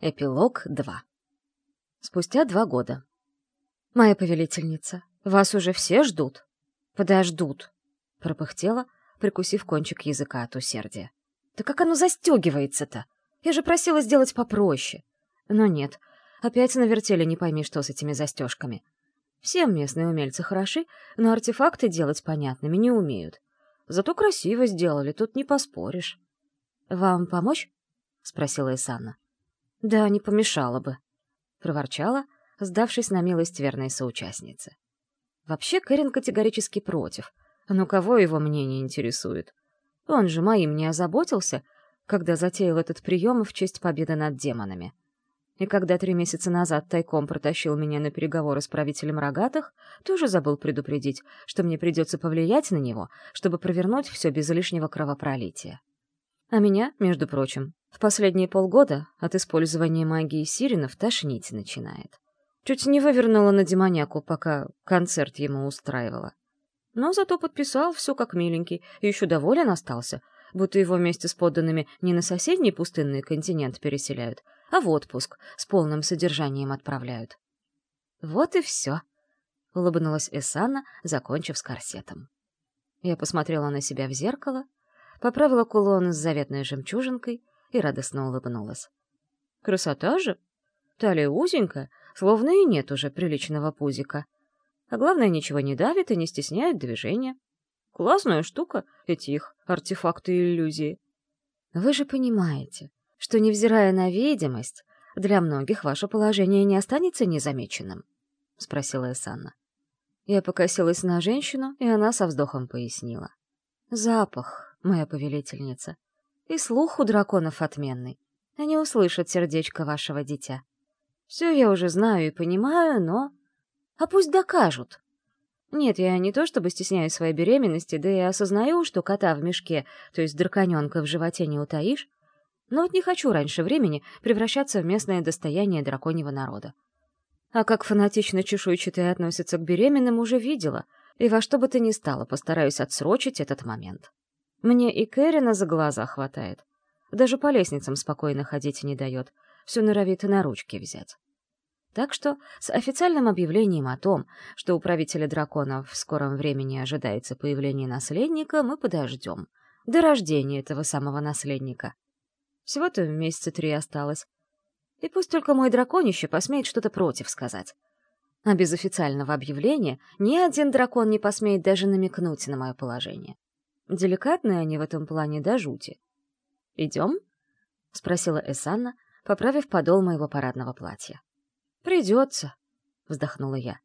Эпилог 2. Спустя два года. «Моя повелительница, вас уже все ждут?» «Подождут», — пропыхтела, прикусив кончик языка от усердия. «Да как оно застегивается-то? Я же просила сделать попроще». Но нет, опять навертели не пойми что с этими застежками. Все местные умельцы хороши, но артефакты делать понятными не умеют. Зато красиво сделали, тут не поспоришь. «Вам помочь?» — спросила Исанна. «Да, не помешало бы», — проворчала, сдавшись на милость верной соучастницы. Вообще Кэрин категорически против, но кого его мнение интересует? Он же моим не озаботился, когда затеял этот прием в честь победы над демонами. И когда три месяца назад тайком протащил меня на переговоры с правителем рогатых, тоже забыл предупредить, что мне придется повлиять на него, чтобы провернуть все без лишнего кровопролития. А меня, между прочим, в последние полгода от использования магии сиренов тошнить начинает. Чуть не вывернула на демоняку, пока концерт ему устраивала. Но зато подписал все как миленький и еще доволен остался, будто его вместе с подданными не на соседний пустынный континент переселяют, а в отпуск с полным содержанием отправляют. «Вот и все», — улыбнулась Эсана, закончив с корсетом. Я посмотрела на себя в зеркало, поправила кулон с заветной жемчужинкой — и радостно улыбнулась. «Красота же! Талия узенькая, словно и нет уже приличного пузика. А главное, ничего не давит и не стесняет движения. Классная штука, эти их артефакты и иллюзии. Вы же понимаете, что, невзирая на видимость, для многих ваше положение не останется незамеченным?» — спросила Эсанна. Я покосилась на женщину, и она со вздохом пояснила. «Запах, моя повелительница и слух у драконов отменный. Они услышат сердечко вашего дитя. Все я уже знаю и понимаю, но... А пусть докажут. Нет, я не то чтобы стесняюсь своей беременности, да и осознаю, что кота в мешке, то есть драконенка в животе не утаишь, но вот не хочу раньше времени превращаться в местное достояние драконьего народа. А как фанатично чешуйчатые относятся к беременным, уже видела, и во что бы то ни стало постараюсь отсрочить этот момент. Мне и Кэрина за глаза хватает. Даже по лестницам спокойно ходить не дает. Все норовит на ручки взять. Так что с официальным объявлением о том, что у правителя драконов в скором времени ожидается появление наследника, мы подождем. До рождения этого самого наследника. Всего-то месяца три осталось. И пусть только мой драконище посмеет что-то против сказать. А без официального объявления ни один дракон не посмеет даже намекнуть на мое положение. Деликатные они в этом плане до жути. «Идем?» — спросила Эсанна, поправив подол моего парадного платья. «Придется», — вздохнула я.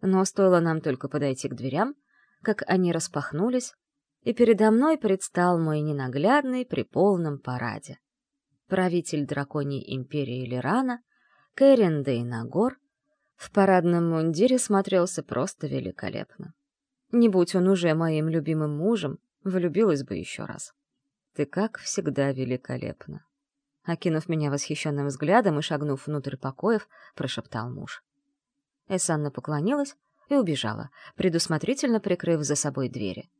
Но стоило нам только подойти к дверям, как они распахнулись, и передо мной предстал мой ненаглядный при полном параде. Правитель драконьей империи Лирана, Кэрин Дейнагор, в парадном мундире смотрелся просто великолепно. Не будь он уже моим любимым мужем, влюбилась бы еще раз. Ты, как всегда, великолепна. Окинув меня восхищенным взглядом и шагнув внутрь покоев, прошептал муж. Эсанна поклонилась и убежала, предусмотрительно прикрыв за собой двери.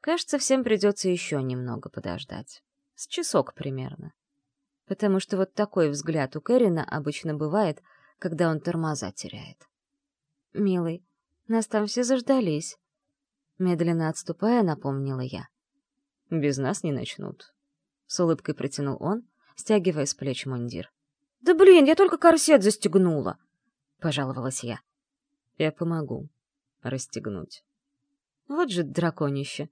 Кажется, всем придется еще немного подождать. С часок примерно. Потому что вот такой взгляд у Кэрина обычно бывает, когда он тормоза теряет. «Милый, нас там все заждались», Медленно отступая, напомнила я. «Без нас не начнут», — с улыбкой протянул он, стягивая с плеч мундир. «Да блин, я только корсет застегнула!» — пожаловалась я. «Я помогу расстегнуть». Вот же драконище.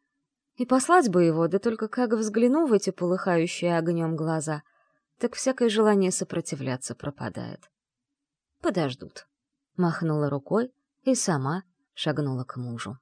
И послать бы его, да только как взгляну в эти полыхающие огнем глаза, так всякое желание сопротивляться пропадает. «Подождут», — махнула рукой и сама шагнула к мужу.